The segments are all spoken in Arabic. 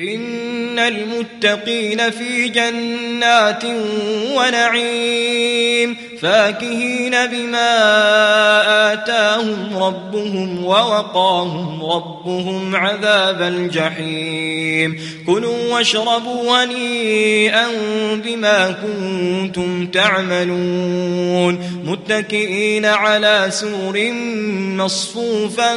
إن المتقين في جنات ونعيم فاكهين بما آتاهم ربهم ووقاهم ربهم عذاب الجحيم. كلوا واشربوا هنيئا بما كنتم تعملون. متكئين على سور مصفوفة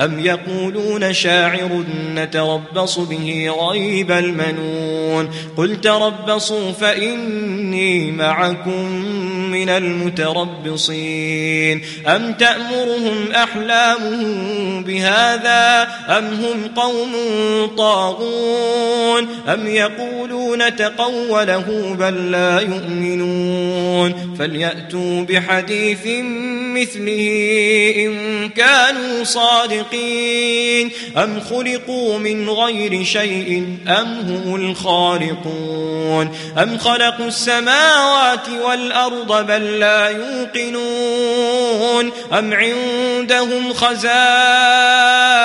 أم يقولون شاعر نتربص به ريب المنون قل تربصوا فإني معكم من المتربصين أم تأمرهم أحلامهم بهذا أم هم قوم طاغون أم يقولون تقوله بل لا يؤمنون. فليأتوا بحديث مثله إن كانوا صادقين. أم خلقوا من غير شيء أم هم الخالقون. أم خلقوا السماوات والأرض بل لا يوقنون. أم عندهم خزائن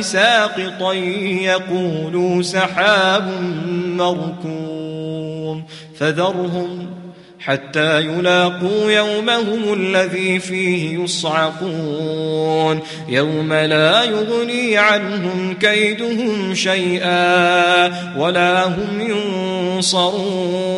ساقطا يقولوا سحاب مركوم فذرهم حتى يلاقوا يومهم الذي فيه يصعقون يوم لا يغني عنهم كيدهم شيئا ولا هم ينصرون